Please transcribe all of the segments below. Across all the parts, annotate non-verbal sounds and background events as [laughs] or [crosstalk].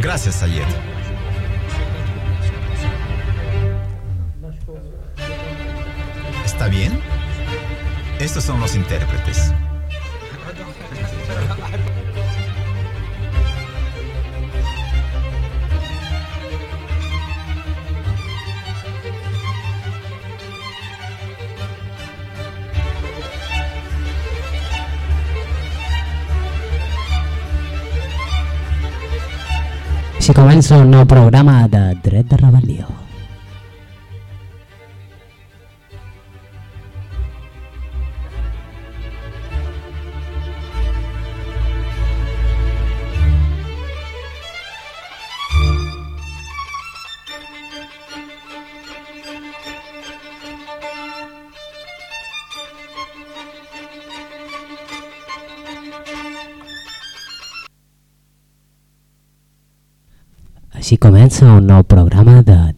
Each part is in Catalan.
Gracias, Sayed. ¿Está bien? Estos son los intérpretes. [laughs] Així comença un nou programa de Dret de Rebel·lió. Comença un nou programa de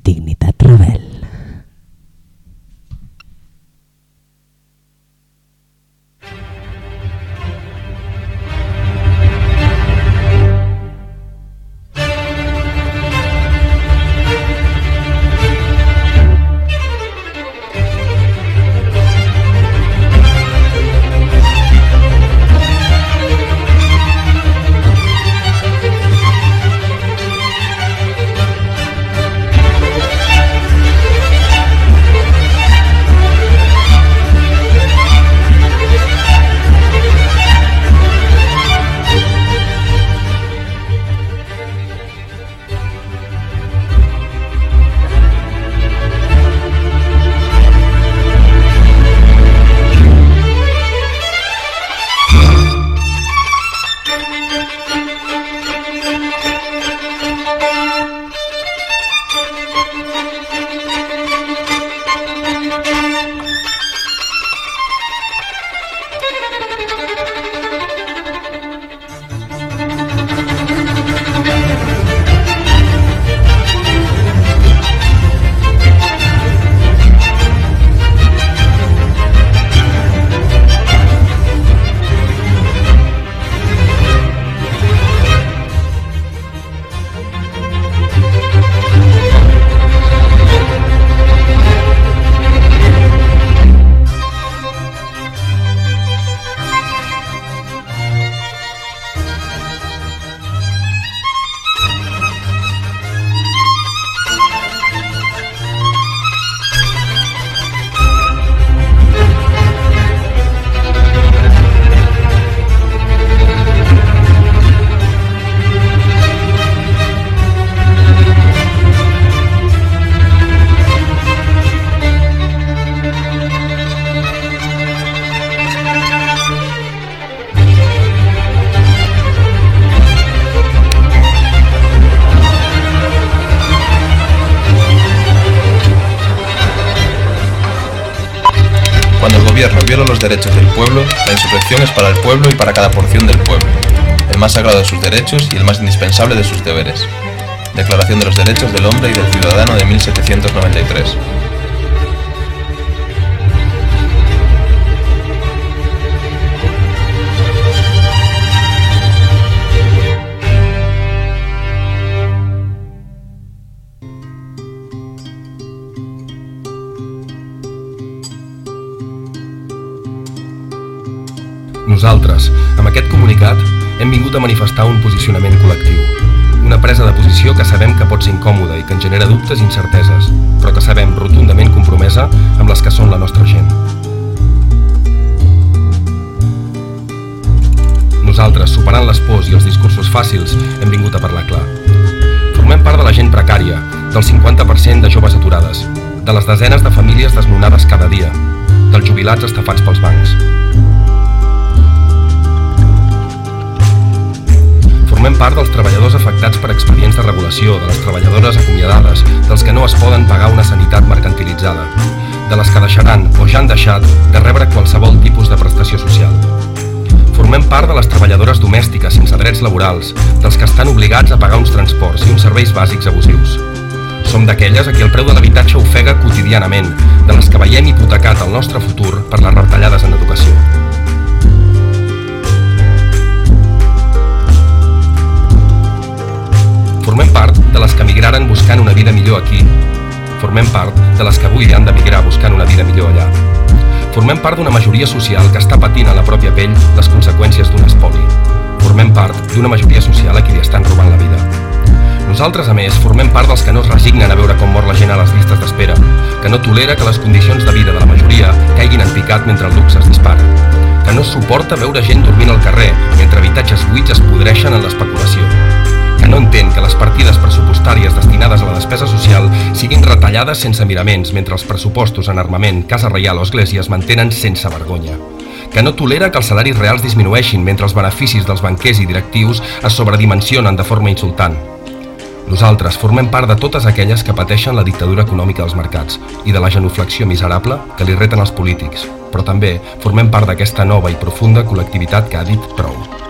la insurrección es para el pueblo y para cada porción del pueblo, el más sagrado de sus derechos y el más indispensable de sus deberes. Declaración de los Derechos del Hombre y del Ciudadano de 1793. Aquest comunicat, hem vingut a manifestar un posicionament col·lectiu. Una presa de posició que sabem que pot ser incòmoda i que en genera dubtes i incerteses, però que sabem rotundament compromesa amb les que són la nostra gent. Nosaltres, superant les pors i els discursos fàcils, hem vingut a parlar clar. Formem part de la gent precària, del 50% de joves aturades, de les desenes de famílies desnonades cada dia, dels jubilats estafats pels bancs. Formem part dels treballadors afectats per expedients de regulació, de les treballadores acomiadades, dels que no es poden pagar una sanitat mercantilitzada, de les que deixaran o ja han deixat de rebre qualsevol tipus de prestació social. Formem part de les treballadores domèstiques sense drets laborals, dels que estan obligats a pagar uns transports i uns serveis bàsics abusius. Som d'aquelles a qui el preu de l'habitatge ofega quotidianament, de les que veiem hipotecat el nostre futur per les retallades en educació. Emigraren buscant una vida millor aquí. Formem part de les que avui han d'emigrar buscant una vida millor allà. Formem part d'una majoria social que està patint a la pròpia pell les conseqüències d'un espoli. Formem part d'una majoria social a qui li estan robant la vida. Nosaltres, a més, formem part dels que no es resignen a veure com mor la gent a les llistes d'espera, que no tolera que les condicions de vida de la majoria caiguin en picat mentre el luxe es dispara, que no suporta veure gent dormint al carrer mentre habitatges buits es podreixen en l'especulació, que no entén que les partides pressupostàries destinades a la despesa social siguin retallades sense miraments mentre els pressupostos en armament, casa reial o església es mantenen sense vergonya, que no tolera que els salaris reals disminueixin mentre els beneficis dels banquers i directius es sobredimensionen de forma insultant, nosaltres formem part de totes aquelles que pateixen la dictadura econòmica dels mercats i de la genuflexió miserable que li reten els polítics, però també formem part d'aquesta nova i profunda col·lectivitat que ha dit prou.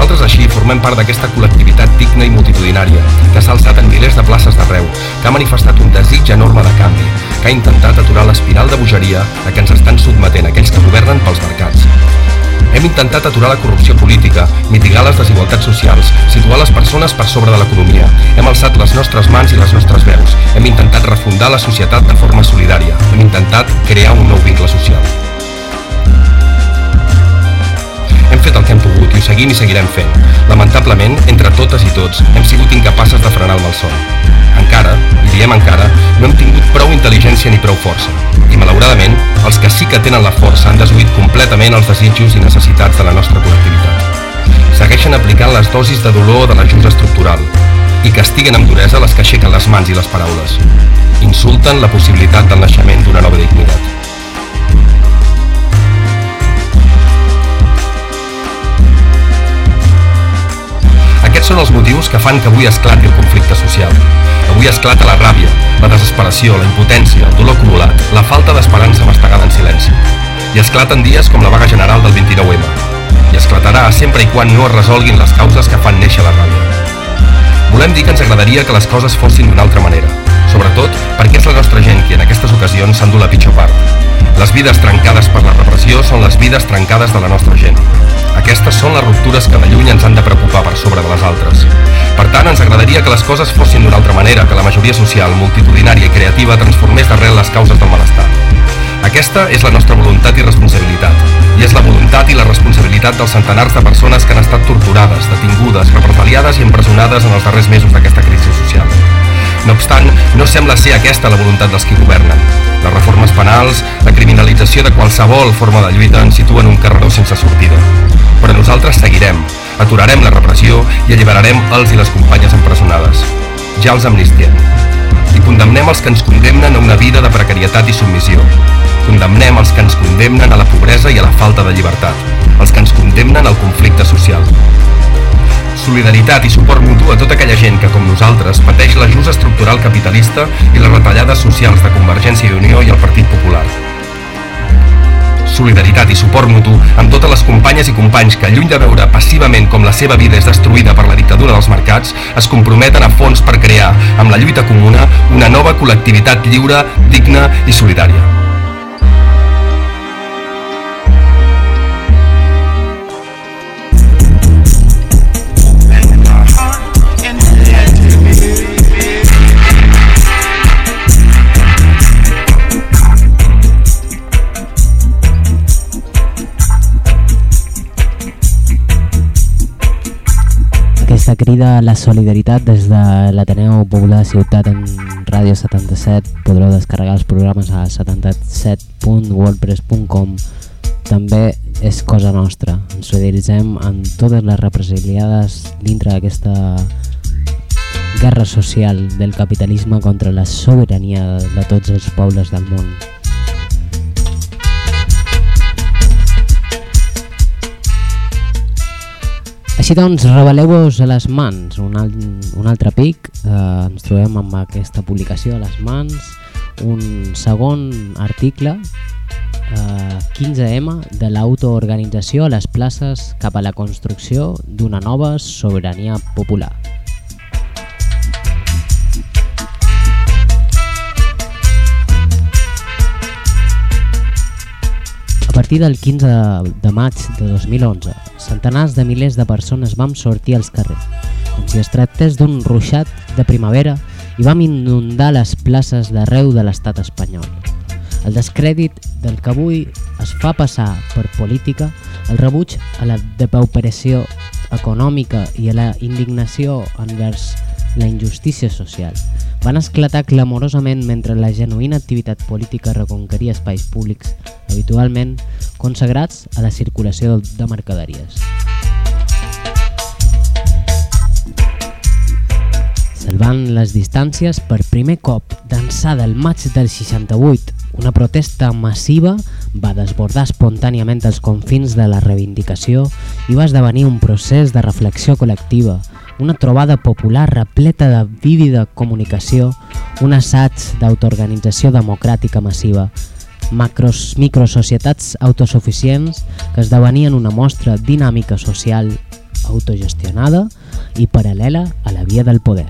Nosaltres així formem part d'aquesta col·lectivitat digna i multitudinària, que s'ha alçat en milers de places d'arreu, que ha manifestat un desig enorme de canvi, que ha intentat aturar l'espiral de bogeria a què ens estan sotmetent aquells que governen pels mercats, hem intentat aturar la corrupció política, mitigar les desigualtats socials, situar les persones per sobre de l'economia. Hem alçat les nostres mans i les nostres veus. Hem intentat refundar la societat de forma solidària. Hem intentat crear un nou vincle social. Fet el que hem pogut i ho seguim i seguirem fent. Lamentablement, entre totes i tots, hem sigut incapaces de frenar el malson. Encara, i diem encara, no hem tingut prou intel·ligència ni prou força. I malauradament, els que sí que tenen la força han desuït completament els desitjos i necessitats de la nostra col·lectivitat. Segueixen aplicant les dosis de dolor de l'ajust estructural i castiguen amb duresa les que aixequen les mans i les paraules. Insulten la possibilitat del naixement d'una nova dignitat. Són els motius que fan que avui esclati el conflicte social. Avui esclata la ràbia, la desesperació, la impotència, el dolor acumulat, la falta d'esperança mastegada en silenci. I esclaten dies com la vaga general del 29M. I esclatarà sempre i quan no es resolguin les causes que fan néixer la ràbia. Volem dir que ens agradaria que les coses fossin d'una altra manera, sobretot perquè és la nostra gent qui en aquestes ocasions s'endú la pitjor part. Les vides trencades per la repressió són les vides trencades de la nostra gent. Aquestes són les ruptures que de lluny ens han de preocupar per sobre de les altres. Per tant, ens agradaria que les coses fossin d'una altra manera, que la majoria social, multitudinària i creativa transformés d'arrel les causes del malestar. Aquesta és la nostra voluntat i responsabilitat, i és la voluntat i la responsabilitat dels centenars de persones que han estat torturades, detingudes, represaliades i empresonades en els darrers mesos d'aquesta crisi social. No obstant, no sembla ser aquesta la voluntat dels qui governen. Les reformes penals, la criminalització de qualsevol forma de lluita ens situen un carreró sense sortida. Però nosaltres seguirem, aturarem la repressió i alliberarem els i les companyes empresonades. Ja els amnistiem. I condemnem els que ens condemnen a una vida de precarietat i submissió. Condemnem els que ens condemnen a la pobresa i a la falta de llibertat. Els que ens condemnen al conflicte social solidaritat i suport mutu a tota aquella gent que, com nosaltres, pateix l'ajust estructural capitalista i les retallades socials de Convergència i Unió i el Partit Popular. Solidaritat i suport mutu amb totes les companyes i companys que, lluny de veure passivament com la seva vida és destruïda per la dictadura dels mercats, es comprometen a fons per crear, amb la lluita comuna, una nova col·lectivitat lliure, digna i solidària. Crida a la solidaritat des de l'Ateneu Popular Ciutat en Ràdio 77 podreu descarregar els programes a 77.wordpress.com també és cosa nostra. Ens solidaritzem amb totes les represaliades dintre d'aquesta guerra social del capitalisme contra la sobirania de tots els pobles del món Així doncs, reveleu-vos a les mans, un, al, un altre pic, eh, ens trobem amb aquesta publicació a les mans, un segon article, eh, 15M, de l'autoorganització a les places cap a la construcció d'una nova sobirania popular. Partir del 15 de, maig de 2011, centenars de milers de persones vam sortir als carrers, com si es tractés d'un ruixat de primavera i vam inundar les places d'arreu de l'estat espanyol. El descrèdit del que avui es fa passar per política, el rebuig a la depauperació econòmica i a la indignació envers la injustícia social van esclatar clamorosament mentre la genuïna activitat política reconqueria espais públics habitualment consagrats a la circulació de mercaderies. Salvant les distàncies, per primer cop, d'ençà del maig del 68, una protesta massiva va desbordar espontàniament els confins de la reivindicació i va esdevenir un procés de reflexió col·lectiva, una trobada popular repleta de vívida comunicació, un assaig d'autoorganització democràtica massiva, macros, microsocietats autosuficients que esdevenien una mostra dinàmica social autogestionada i paral·lela a la via del poder.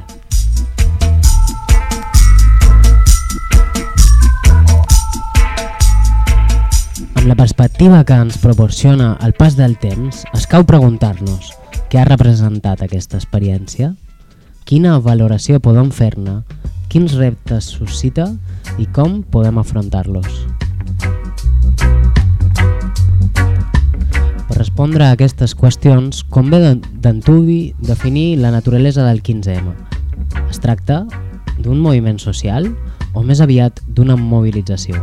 Amb la perspectiva que ens proporciona el pas del temps, es cau preguntar-nos què ha representat aquesta experiència, quina valoració podem fer-ne, quins reptes suscita i com podem afrontar-los. Per respondre a aquestes qüestions, convé d'antuvi definir la naturalesa del 15M. Es tracta d'un moviment social o més aviat d'una mobilització?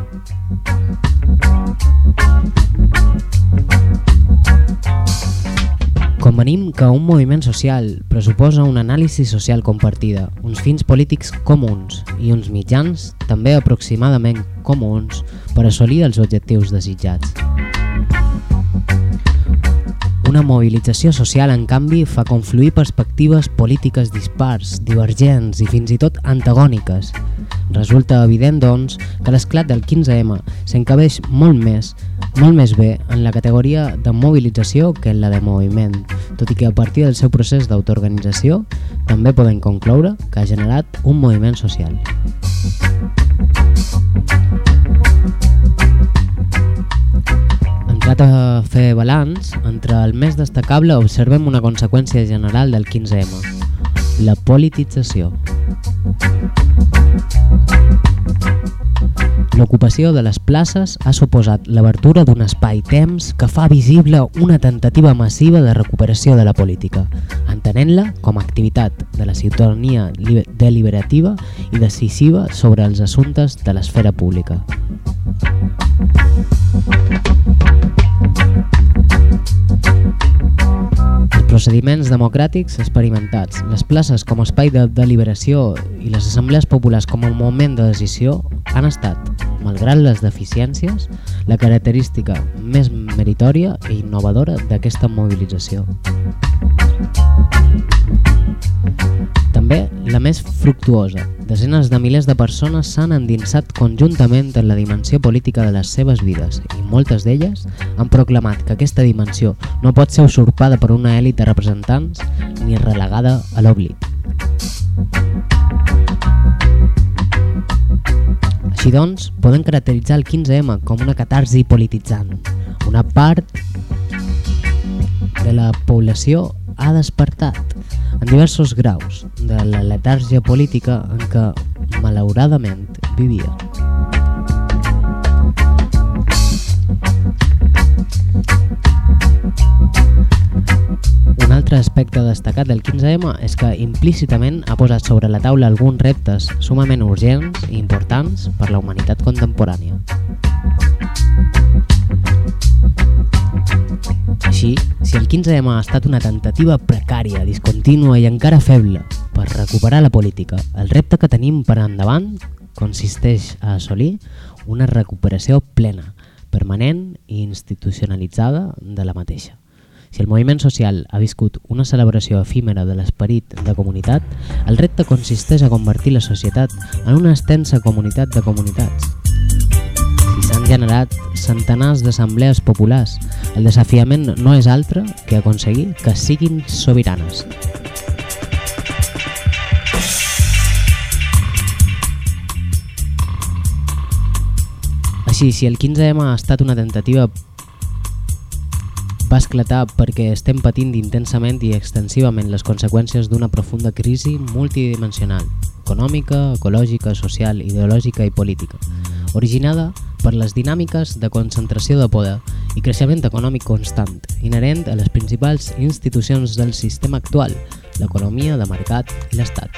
Convenim que un moviment social pressuposa una anàlisi social compartida, uns fins polítics comuns i uns mitjans també aproximadament comuns per assolir els objectius desitjats. Una mobilització social, en canvi, fa confluir perspectives polítiques dispars, divergents i fins i tot antagòniques. Resulta evident, doncs, que l'esclat del 15M s'encabeix molt més, molt més bé en la categoria de mobilització que en la de moviment, tot i que a partir del seu procés d'autoorganització també poden concloure que ha generat un moviment social. Entrat a fer balanç, entre el més destacable observem una conseqüència general del 15M, la politització. L'ocupació de les places ha suposat l'obertura d'un espai-temps que fa visible una tentativa massiva de recuperació de la política, entenent-la com a activitat de la ciutadania deliberativa i decisiva sobre els assumptes de l'esfera pública. Procediments democràtics experimentats, les places com a espai de deliberació i les assemblees populars com a moment de decisió han estat, malgrat les deficiències, la característica més meritòria i innovadora d'aquesta mobilització. La més fructuosa. Desenes de milers de persones s'han endinsat conjuntament en la dimensió política de les seves vides i moltes d'elles han proclamat que aquesta dimensió no pot ser usurpada per una èlit de representants ni relegada a l'oblit. Així doncs, podem caracteritzar el 15M com una catarsi polititzant. Una part de la població ha despertat en diversos graus de la letàrgia política en què malauradament vivia. Un altre aspecte destacat del 15M és que implícitament ha posat sobre la taula alguns reptes sumament urgents i importants per la humanitat contemporània. El 15M ha estat una tentativa precària, discontínua i encara feble per recuperar la política, el repte que tenim per endavant consisteix a assolir una recuperació plena, permanent i institucionalitzada de la mateixa. Si el moviment social ha viscut una celebració efímera de l'esperit de comunitat, el repte consisteix a convertir la societat en una extensa comunitat de comunitats generat centenars d'assemblees populars. El desafiament no és altre que aconseguir que siguin sobiranes. Així, si el 15M ha estat una tentativa va esclatar perquè estem patint intensament i extensivament les conseqüències d'una profunda crisi multidimensional, econòmica, ecològica, social, ideològica i política, originada per les dinàmiques de concentració de poder i creixement econòmic constant, inherent a les principals institucions del sistema actual, l'economia de mercat i l'Estat.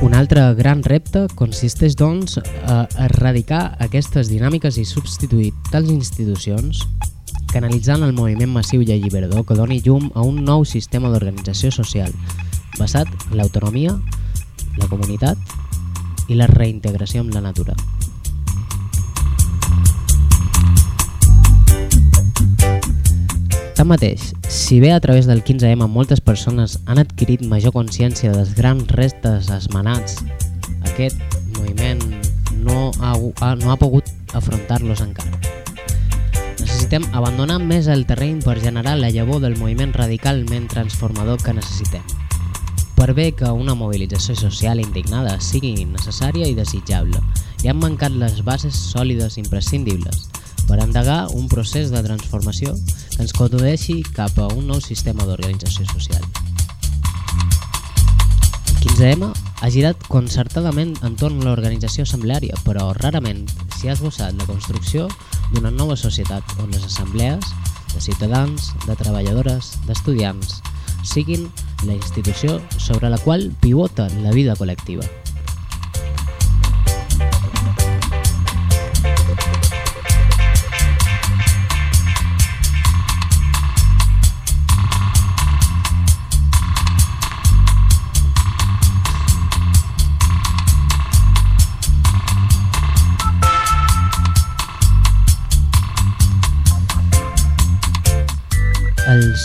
Un altre gran repte consisteix, doncs, a erradicar aquestes dinàmiques i substituir tals institucions canalitzant el moviment massiu i alliberador que doni llum a un nou sistema d'organització social basat en l'autonomia, la comunitat i la reintegració amb la natura. Tanmateix, si bé a través del 15M moltes persones han adquirit major consciència dels grans restes esmenats, aquest moviment no ha, no ha pogut afrontar-los encara. Necessitem abandonar més el terreny per generar la llavor del moviment radicalment transformador que necessitem. Per bé que una mobilització social indignada sigui necessària i desitjable, hi han mancat les bases sòlides imprescindibles per endegar un procés de transformació que ens condueixi cap a un nou sistema d'organització social. El 15M ha girat concertadament entorn l'organització assembleària, però rarament s'hi ha esbossat la construcció d'una nova societat on les assemblees de ciutadans, de treballadores, d'estudiants, siguin la institució sobre la qual pivota la vida col·lectiva.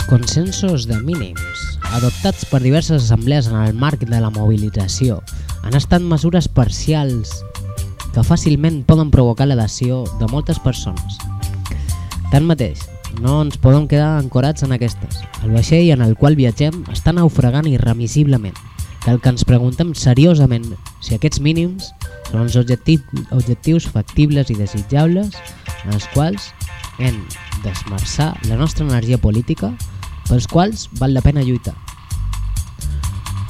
Consensos de mínims, adoptats per diverses assemblees en el marc de la mobilització, han estat mesures parcials que fàcilment poden provocar l'adhesió de moltes persones. Tanmateix, no ens podem quedar ancorats en aquestes. El vaixell en el qual viatgem està naufragant irremissiblement. Cal que ens preguntem seriosament si aquests mínims són els objectius factibles i desitjables en els quals hem d'esmerçar la nostra energia política pels quals val la pena lluitar.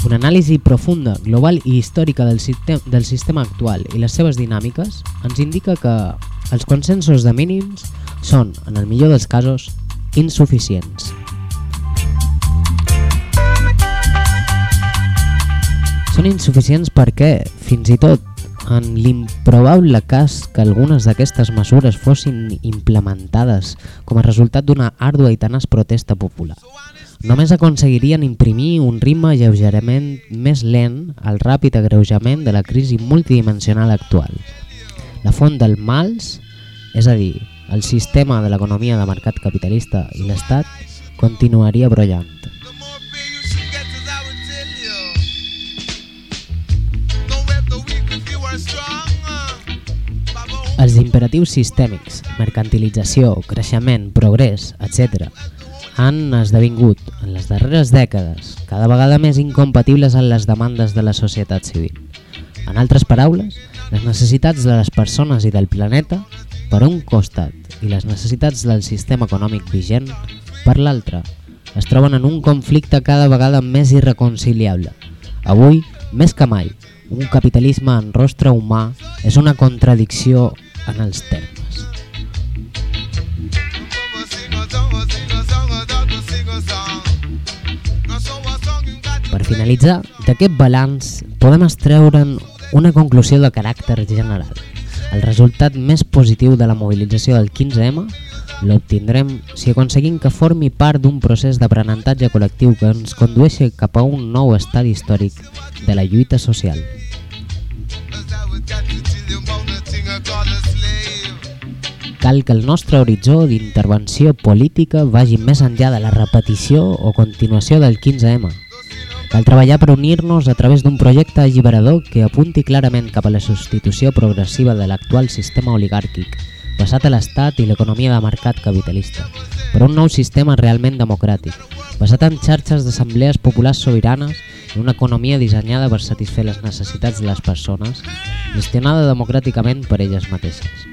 Una anàlisi profunda, global i històrica del sistema, del sistema actual i les seves dinàmiques ens indica que els consensos de mínims són, en el millor dels casos, insuficients. Són insuficients perquè, fins i tot, en l'improbable cas que algunes d'aquestes mesures fossin implementades com a resultat d'una àrdua i tenaç protesta popular. Només aconseguirien imprimir un ritme lleugerament més lent al ràpid agreujament de la crisi multidimensional actual. La font del mals, és a dir, el sistema de l'economia de mercat capitalista i l'Estat, continuaria brollant. Imperatius sistèmics, mercantilització, creixement, progrés, etc., han esdevingut, en les darreres dècades, cada vegada més incompatibles amb les demandes de la societat civil. En altres paraules, les necessitats de les persones i del planeta, per un costat, i les necessitats del sistema econòmic vigent, per l'altre, es troben en un conflicte cada vegada més irreconciliable. Avui, més que mai, un capitalisme en rostre humà és una contradicció en els termes. Per finalitzar, d'aquest balanç podem extreure'n una conclusió de caràcter general. El resultat més positiu de la mobilització del 15M l'obtindrem si aconseguim que formi part d'un procés d'aprenentatge col·lectiu que ens condueixi cap a un nou estat històric de la lluita social. Cal que el nostre horitzó d'intervenció política vagi més enllà de la repetició o continuació del 15M. Cal treballar per unir-nos a través d'un projecte alliberador que apunti clarament cap a la substitució progressiva de l'actual sistema oligàrquic, basat a l'Estat i l'economia de mercat capitalista, per un nou sistema realment democràtic, basat en xarxes d'assemblees populars sobiranes i una economia dissenyada per satisfer les necessitats de les persones, gestionada democràticament per elles mateixes.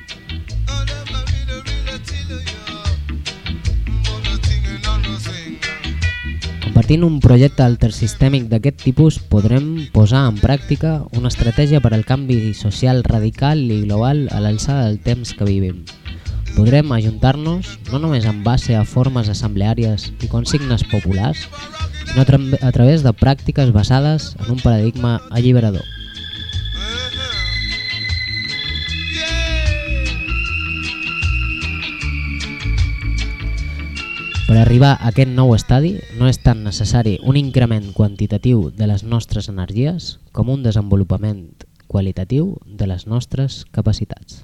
Compartint un projecte altersistèmic d'aquest tipus podrem posar en pràctica una estratègia per al canvi social radical i global a l'alçada del temps que vivim. Podrem ajuntar-nos no només en base a formes assembleàries i consignes populars, sinó a través de pràctiques basades en un paradigma alliberador. Per arribar a aquest nou estadi no és tan necessari un increment quantitatiu de les nostres energies com un desenvolupament qualitatiu de les nostres capacitats.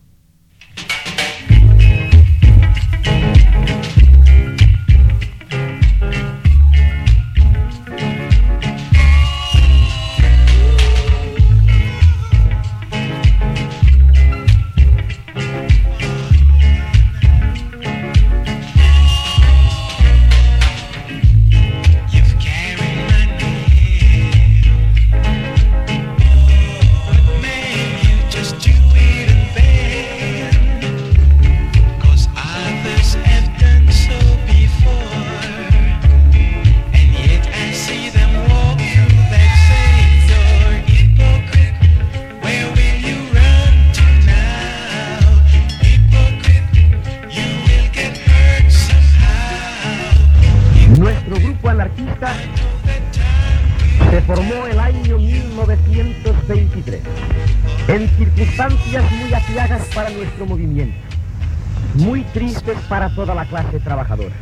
Para toda la clase trabajadora.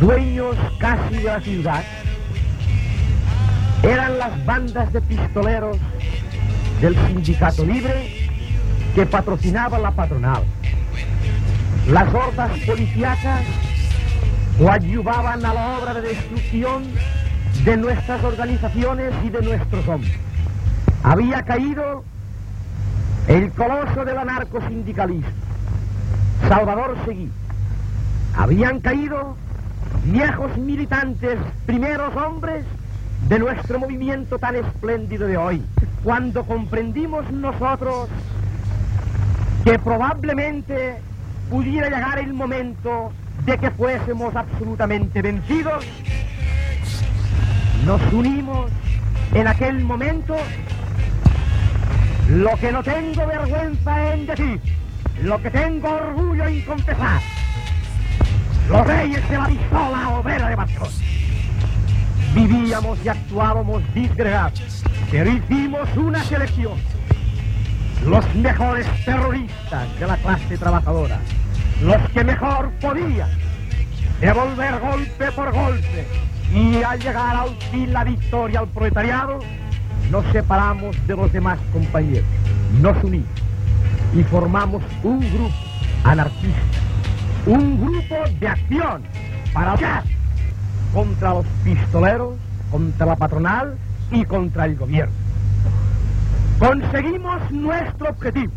Dueños casi de la ciudad, eran las bandas de pistoleros del sindicato libre que patrocinaba la patronal. Las hordas policíacas coadyuvaban a la obra de destrucción de nuestras organizaciones y de nuestros hombres. Había caído el coloso del anarcosindicalismo Salvador Seguí. Habían caído viejos militantes, primeros hombres de nuestro movimiento tan espléndido de hoy. Cuando comprendimos nosotros que probablemente pudiera llegar el momento de que fuésemos absolutamente vencidos, nos unimos en aquel momento, lo que no tengo vergüenza en decir, lo que tengo orgullo en confesar, los reyes de la pistola obrera de Barcos. Vivíamos y actuábamos disgregados, pero hicimos una selección. Los mejores terroristas de la clase trabajadora, los que mejor podían devolver golpe por golpe y al llegar al fin la victoria al proletariado, nos separamos de los demás compañeros, nos unimos y formamos un grupo anarquista, un grupo de acción para luchar contra los pistoleros, contra la patronal y contra el gobierno. Conseguimos nuestro objetivo.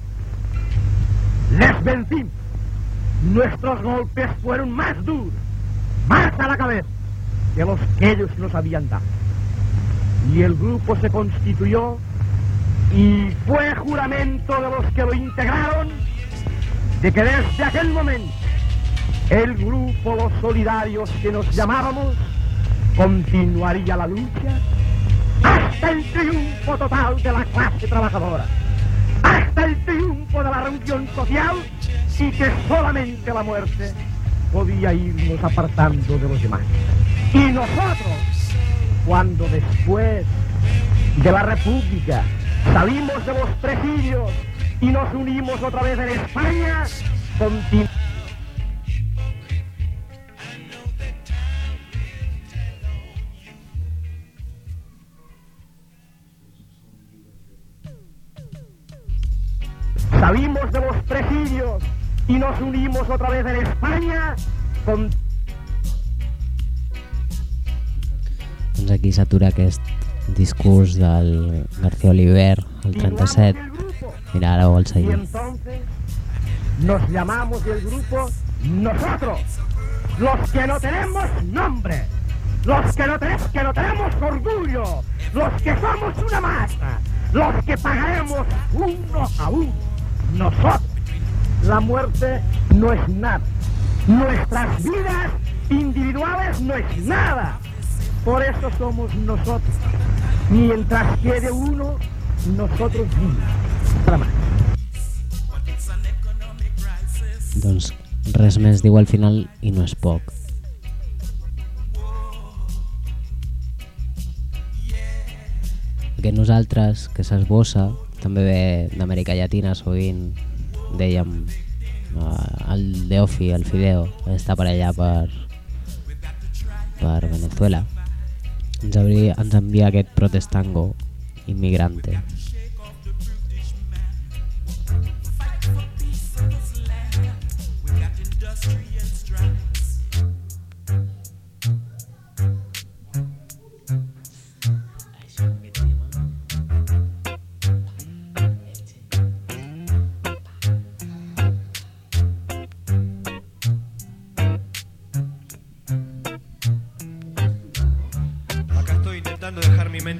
Les vencimos. Nuestros golpes fueron más duros, más a la cabeza que los que ellos nos habían dado. Y el grupo se constituyó y fue juramento de los que lo integraron de que desde aquel momento el grupo Los Solidarios que nos llamábamos continuaría la lucha hasta el triunfo total de la clase trabajadora, hasta el triunfo de la reunión social y que solamente la muerte podía irnos apartando de los demás. Y nosotros, cuando después de la República Salimos de los presidios y nos unimos otra vez en España. Continu Salimos de los presidios y nos unimos otra vez en España. Con... Doncs aquí s'atura aquest discurs del García Oliver, el 37. Mira, ara vol seguir. Nos llamamos el grupo nosotros, los que no tenemos nombre, los que no, tenemos, que no tenemos orgullo, los que somos una masa, los que pagaremos uno a uno, nosotros. La muerte no es nada. Nuestras vidas individuales no es nada. Por eso somos nosotros. Mientras quede uno, nosotros vivos. Nada más. Doncs res més diu al final i no és poc. Aquest nosaltres, que s'esbossa, també ve d'Amèrica Llatina, sovint dèiem eh, el Deofi, el Fideo, està per allà per, per Venezuela. Ens, ens envia aquest protestango immigrante.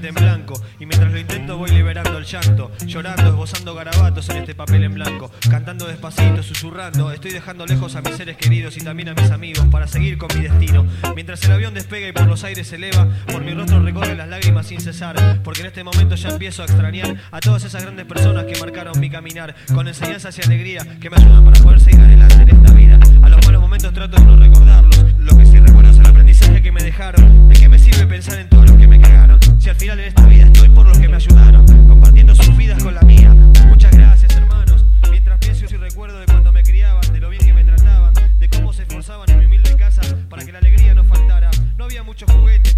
En blanco y mientras lo intento voy liberando el llanto, llorando, esbozando garabatos en este papel en blanco, cantando despacito, susurrando, estoy dejando lejos a mis seres queridos y también a mis amigos para seguir con mi destino. Mientras el avión despega y por los aires se eleva, por mi rostro recorren las lágrimas sin cesar, porque en este momento ya empiezo a extrañar a todas esas grandes personas que marcaron mi caminar, con enseñanzas y alegría que me ayudan para poder seguir adelante en esta vida. A los malos momentos trato de no recordarlos, lo que sí recuerdo es el aprendizaje que me dejaron. ¿De qué me sirve pensar en todos los que me? Si al final en esta vida estoy por los que me ayudaron, compartiendo sus vidas con la mía. Muchas gracias, hermanos. Mientras pienso y recuerdo de cuando me criaban, de lo bien que me trataban, de cómo se esforzaban en mi humilde casa para que la alegría no faltara. No había muchos juguetes,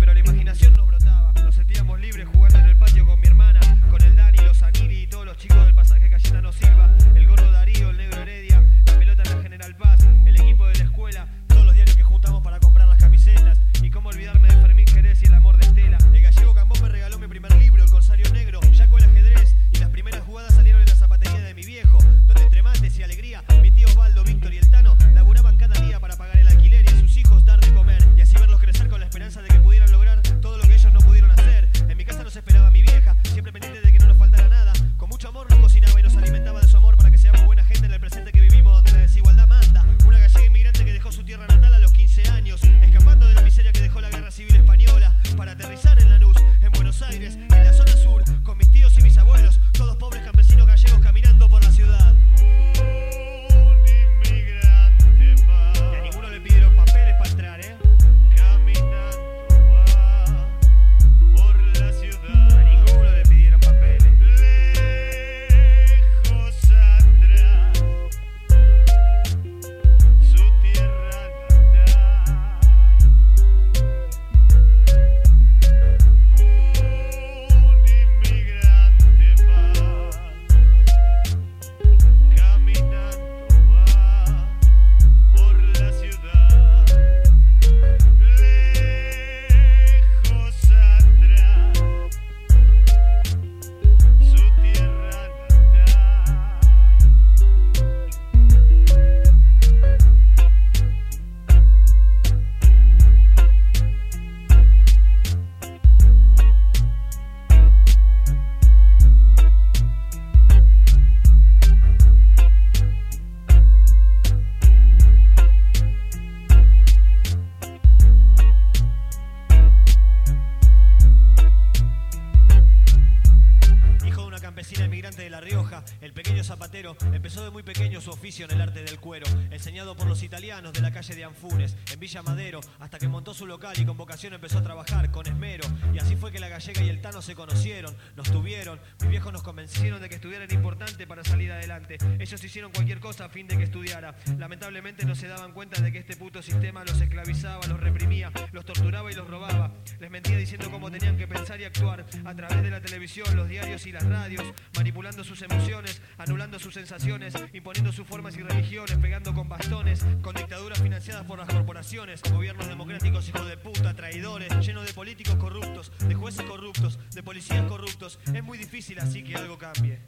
enseñado por los italianos de la calle de Anfunes, en Villa Madero, hasta que montó su local y con vocación empezó a trabajar con esmero. Y así fue que la gallega y el tano se conocieron, nos tuvieron, mis viejos nos convencieron de que estudiar era importante para salir adelante. Ellos hicieron cualquier cosa a fin de que estudiara. Lamentablemente no se daban cuenta de que este puto sistema los esclavizaba, los reprimía, los torturaba y los robaba. Les mentía diciendo cómo tenían que pensar y actuar a través de la televisión, los diarios y las radios, manipulando sus emociones, anulando sus sensaciones, imponiendo sus formas y religiones, pegando con bastones, con dictaduras financiadas por las corporaciones, gobiernos democráticos hijos de puta, traidores, llenos de políticos corruptos, de jueces corruptos, de policías corruptos. Es muy difícil así que algo cambie.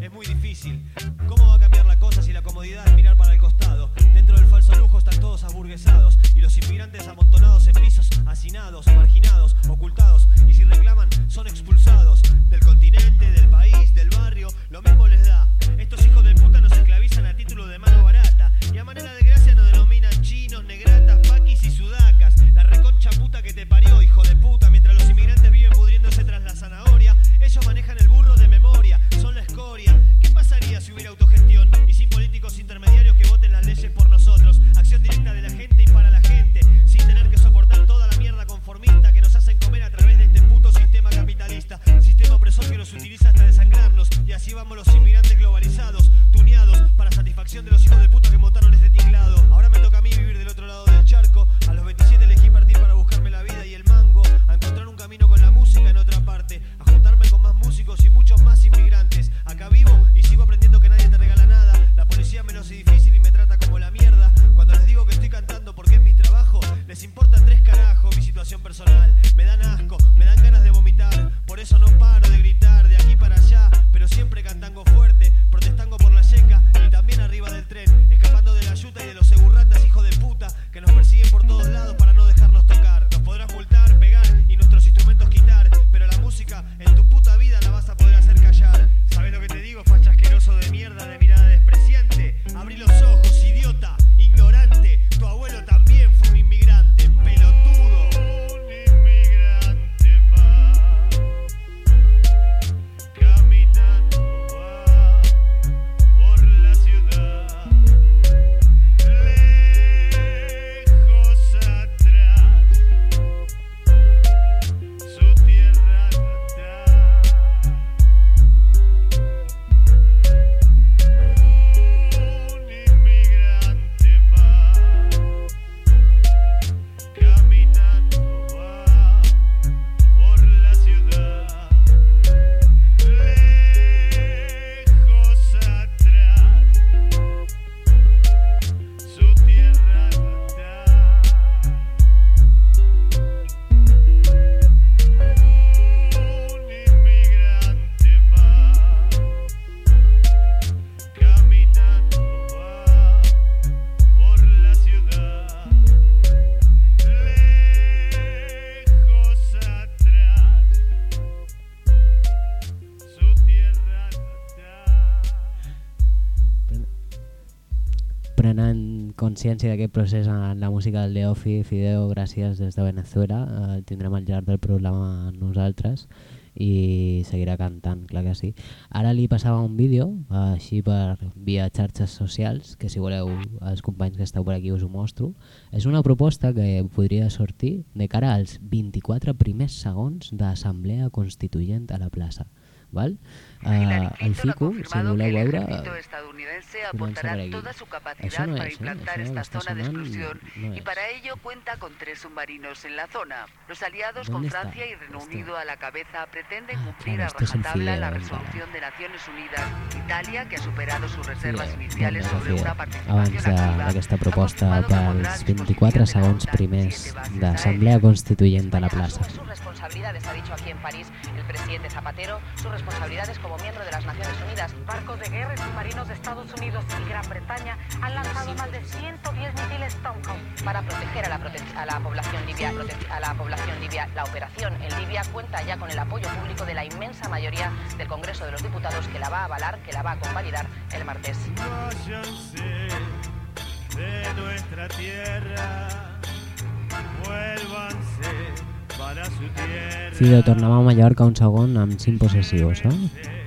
Es muy difícil. ¿Cómo va a cambiar la cosa si la comodidad es mirar para el costado? Dentro del falso lujo están todos aburguesados y los inmigrantes amontonados en pisos, hacinados, marginados, ocultados y si reclaman son expulsados del continente, del país, del barrio, lo mismo les da. Estos hijos de puta nos esclavizan a título de mano barata la manera de gracia nos denominan chinos, negratas, paquis y sudacas. La reconcha puta que te parió, hijo de puta. Mientras los inmigrantes viven pudriéndose tras la zanahoria, ellos manejan el burro de memoria, son la escoria. ¿Qué pasaría si hubiera autogestión y sin políticos intermediarios que voten las leyes por nosotros? Acción directa de la gente y para la gente, sin tener que soportar toda la mierda conformista que nos hacen comer a través de este puto sistema capitalista. Sistema opresor que nos utiliza hasta y así vamos los inmigrantes globalizados, tuneados, para satisfacción de los hijos de puta que montaron este tinglado. Consciència d'aquest procés en la música del Deofi, Fideo, gràcies des de Venezuela, eh, tindrem al llarg del programa nosaltres i seguirà cantant, clar que sí. Ara li passava un vídeo, eh, així per via xarxes socials, que si voleu els companys que esteu per aquí us ho mostro. És una proposta que podria sortir de cara als 24 primers segons d'assemblea constituent a la plaça. Val? Hillary Eh, el Clinton ha fico, si confirmado voleu que el veure, ejército eh, estadounidense comença aportará per aquí. toda su Això capacidad no para és, eh? implantar Això esta que està zona de sonant exclusión no y és. para ello cuenta con tres submarinos en la zona. Los aliados con ¿Dónde está Francia y Reino esto? Unido a la cabeza pretenden Ah, cumplir claro, a esto es el rajatabla Fidel, la claro. resolución de Naciones Unidas. Italia, que ha superado sus reservas Fidel, iniciales bon, sobre Fidel. una participación Abans de- activa, d'aquesta ha proposta confirmado que pondrá a pels disposición 24 de la segons OTAN primers siete bases d'Assemblea aéreas. Constituyent a la España plaça. asume sus responsabilidades, ha dicho aquí en París el presidente Zapatero, sus responsabilidades como miembro de las Naciones Unidas. Barcos de guerra y submarinos de Estados Unidos y Gran Bretaña han lanzado más de 110 misiles Tomahawk. Para proteger a la, población libia, a la población libia, la operación en Libia cuenta ya con el apoyo público de la inmensa mayoría del Congreso de los Diputados que la va a avalar, que la va a convalidar el martes. De nuestra tierra, vuélvanse Fido, tornem a Mallorca un segon amb 5 possessius, eh?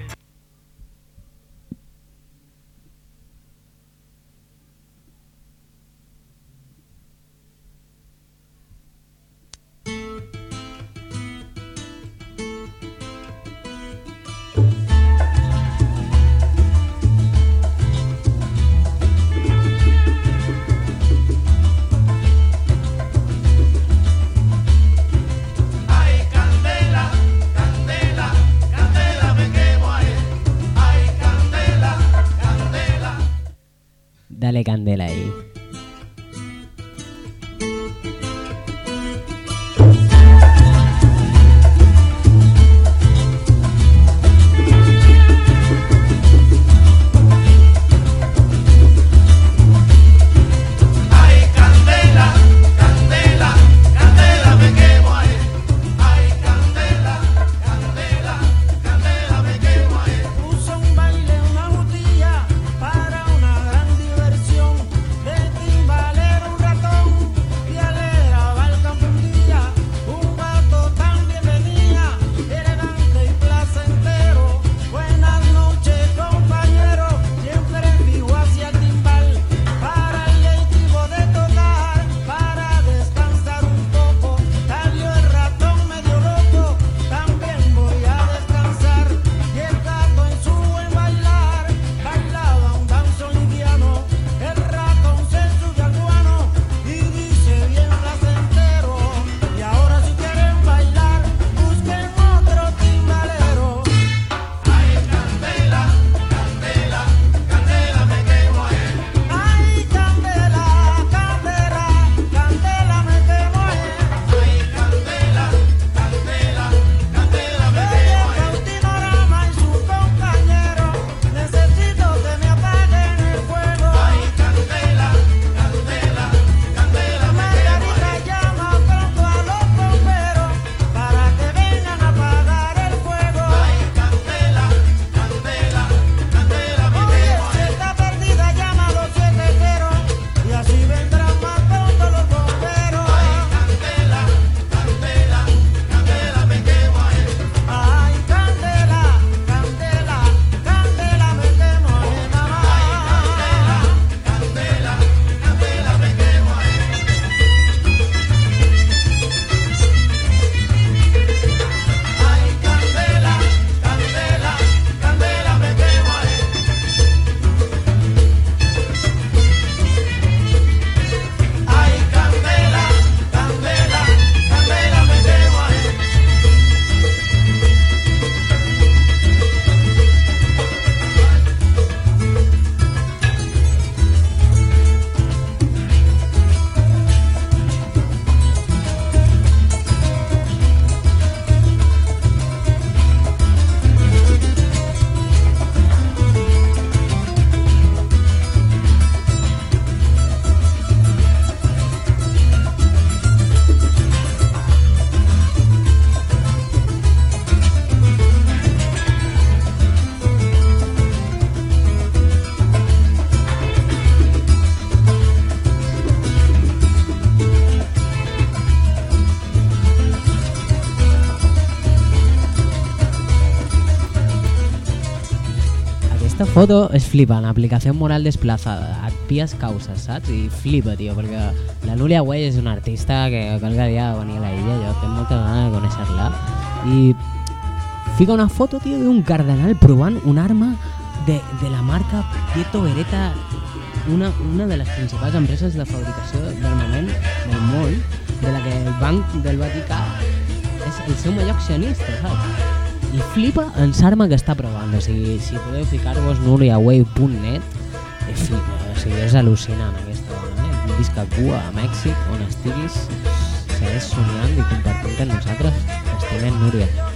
Foto és flipant, aplicació moral desplaçada, et pies causes, saps? I flipa, tio, perquè la Núria Güell és una artista que qualque dia va venir a la illa, jo tinc moltes ganes de conèixer-la, i fica una foto, tio, d'un cardenal provant un arma de, de la marca Pietro Beretta, una, una de les principals empreses de fabricació d'armament del món, de la que el Banc del Vaticà és el seu major accionista, saps? I flipa en l'arma que està provant, o sigui, si podeu ficar-vos nuriawave.net, eh, flipa, o sigui, és al·lucinant aquesta dona, eh? Visca Cuba, a Mèxic, on estiguis, segueix somiant i compartint amb nosaltres, estimem Núria.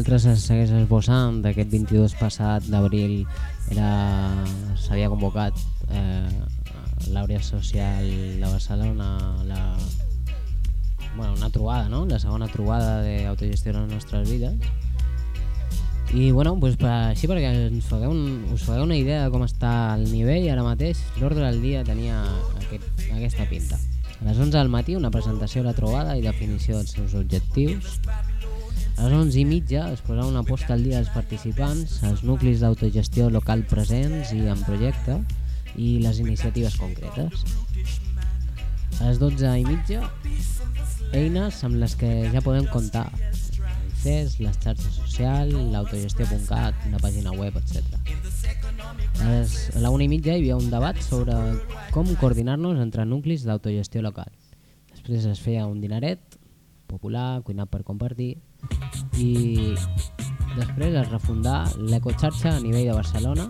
Nosaltres es segueix esbossant d'aquest 22 passat d'abril s'havia convocat eh, l'àrea social de Barcelona la, bueno, una trobada, no? la segona trobada d'autogestió de les nostres vides i bueno, doncs per, així perquè ens fagueu un, us fagueu una idea de com està el nivell ara mateix, l'ordre del dia tenia aquest, aquesta pinta. A les 11 del matí una presentació de la trobada i definició dels seus objectius. A les 11 i mitja es posarà una posta al dia dels participants, els nuclis d'autogestió local presents i en projecte i les iniciatives concretes. A les 12 i mitja, eines amb les que ja podem comptar. CES, les xarxes socials, l'autogestió.cat, la pàgina web, etc. A, la una i mitja hi havia un debat sobre com coordinar-nos entre nuclis d'autogestió local. Després es feia un dinaret popular, cuinat per compartir, i després es refundà l'ecoxarxa a nivell de Barcelona,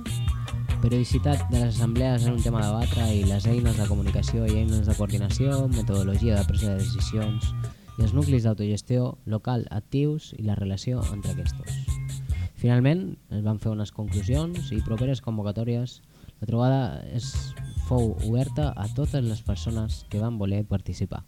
periodicitat de les assemblees en un tema a debatre i les eines de comunicació i eines de coordinació, metodologia de presa de decisions i els nuclis d'autogestió local actius i la relació entre aquests. Finalment, es van fer unes conclusions i properes convocatòries. La trobada es, fou oberta a totes les persones que van voler participar.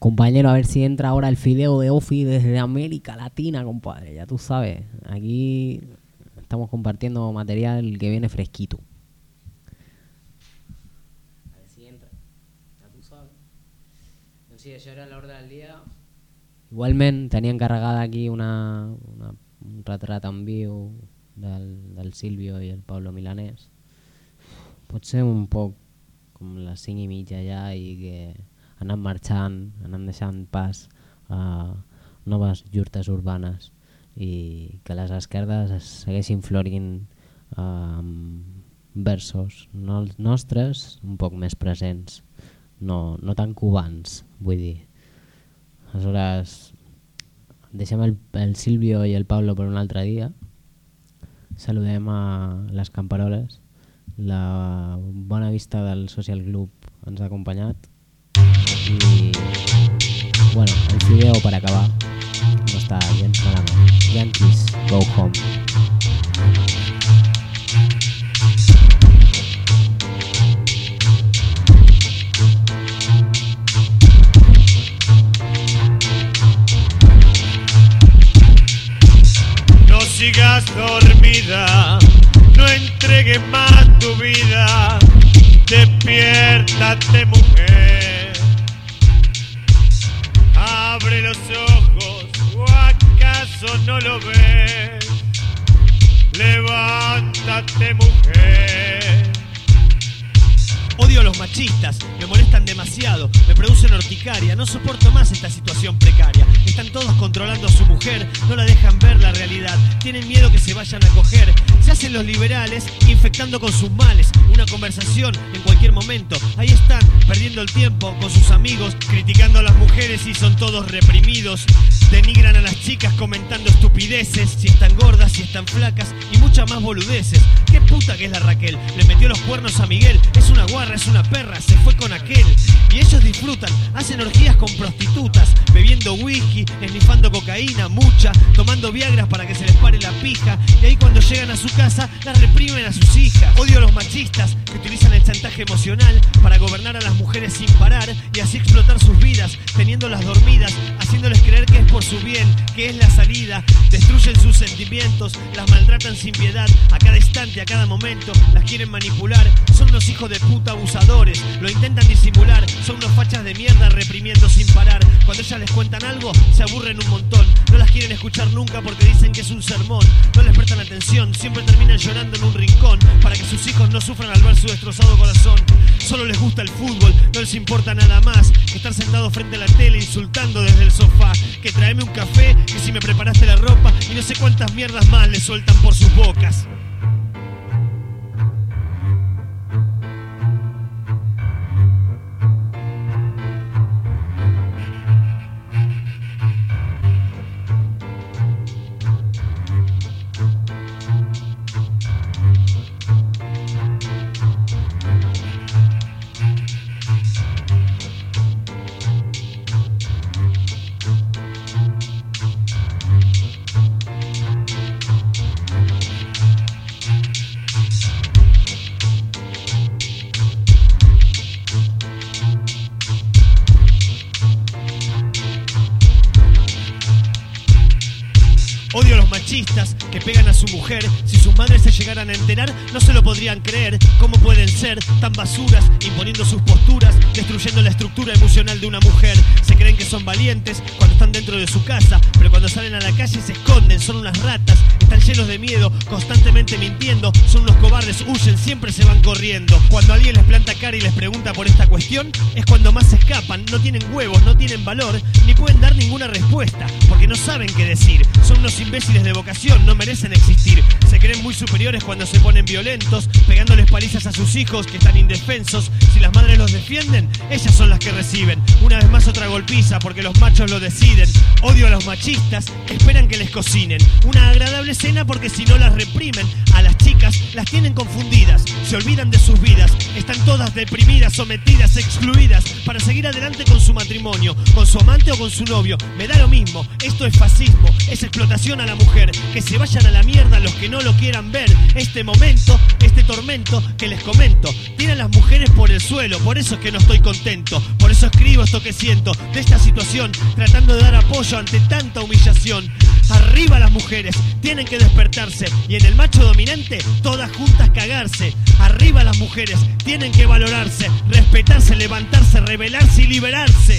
Compañero, a ver si entra ahora el fideo de Ofi desde América Latina, compadre. Ya tú sabes, aquí estamos compartiendo material que viene fresquito. A ver si entra. Ya tú sabes. Doncs sí, això era l'ordre del dia. Igualment tenia encarregada aquí una, una, un retrat en viu del, del Silvio i el Pablo Milanés. Pot ser un poc com les 5 i mitja ja i que anant marxant, anant deixant pas a noves llurtes urbanes i que les esquerdes es segueixin florint eh, versos no, els nostres un poc més presents, no, no tan cubans, vull dir. Aleshores, deixem el, el Silvio i el Pablo per un altre dia, saludem a les camperoles, la bona vista del Social Club ens ha acompanyat i bueno, el Fideo per acabar no està gens malament. Yankees, go home. No sigas dormida, no entregues más tu vida. Despiértate, mujer. Acaso no lo ves. Levántate, mujer. Odio a los machistas, me molestan demasiado, me producen horticaria, no soporto más esta situación precaria. Están todos controlando a su mujer, no la dejan ver la realidad, tienen miedo que se vayan a coger. Los liberales, infectando con sus males. Una conversación en cualquier momento, ahí están, perdiendo el tiempo con sus amigos, criticando a las mujeres y son todos reprimidos. Denigran a las chicas comentando estupideces, si están gordas, si están flacas muchas más boludeces. Qué puta que es la Raquel, le metió los cuernos a Miguel, es una guarra, es una perra, se fue con aquel. Y ellos disfrutan, hacen orgías con prostitutas, bebiendo whisky, esnifando cocaína, mucha, tomando viagras para que se les pare la pija. Y ahí cuando llegan a su casa, las reprimen a sus hijas. Odio a los machistas que utilizan el chantaje emocional para gobernar a las mujeres sin parar y así explotar sus vidas, teniéndolas dormidas, haciéndoles creer que es por su bien, que es la salida. Destruyen sus sentimientos, las maltratan sin a cada instante, a cada momento, las quieren manipular. Son unos hijos de puta abusadores, lo intentan disimular, son unos fachas de mierda reprimiendo sin parar. Cuando ellas les cuentan algo, se aburren un montón, no las quieren escuchar nunca porque dicen que es un sermón, no les prestan atención, siempre terminan llorando en un rincón para que sus hijos no sufran al ver su destrozado corazón. Solo les gusta el fútbol, no les importa nada más que estar sentados frente a la tele insultando desde el sofá. Que traeme un café, que si me preparaste la ropa y no sé cuántas mierdas más le sueltan por sus bocas cubrebocas. Su mujer. Si sus madres se llegaran a enterar, no se lo podrían creer. ¿Cómo pueden ser tan basuras, imponiendo sus posturas, destruyendo la estructura emocional de una mujer? Creen que son valientes cuando están dentro de su casa, pero cuando salen a la calle se esconden, son unas ratas. Están llenos de miedo, constantemente mintiendo. Son unos cobardes, huyen, siempre se van corriendo. Cuando alguien les planta cara y les pregunta por esta cuestión, es cuando más se escapan. No tienen huevos, no tienen valor, ni pueden dar ninguna respuesta, porque no saben qué decir. Son unos imbéciles de vocación, no merecen existir. Se creen muy superiores cuando se ponen violentos, pegándoles palizas a sus hijos que están indefensos. Si las madres los defienden, ellas son las que reciben. Una vez más otra golpiza porque los machos lo deciden. Odio a los machistas esperan que les cocinen. Una agradable cena porque si no las reprimen. A las chicas las tienen confundidas, se olvidan de sus vidas. Están todas deprimidas, sometidas, excluidas para seguir adelante con su matrimonio, con su amante o con su novio. Me da lo mismo, esto es fascismo, es explotación a la mujer. Que se vayan a la mierda los que no lo quieran ver. Este momento, este tormento que les comento, tienen las mujeres por el suelo, por eso es que no estoy contento. Por eso escribo esto que siento de esta situación, tratando de dar apoyo ante tanta humillación. Arriba las mujeres, tienen que despertarse y en el macho dominante todas juntas cagarse. Arriba las mujeres, tienen que valorarse, respetarse, levantarse, rebelarse y liberarse.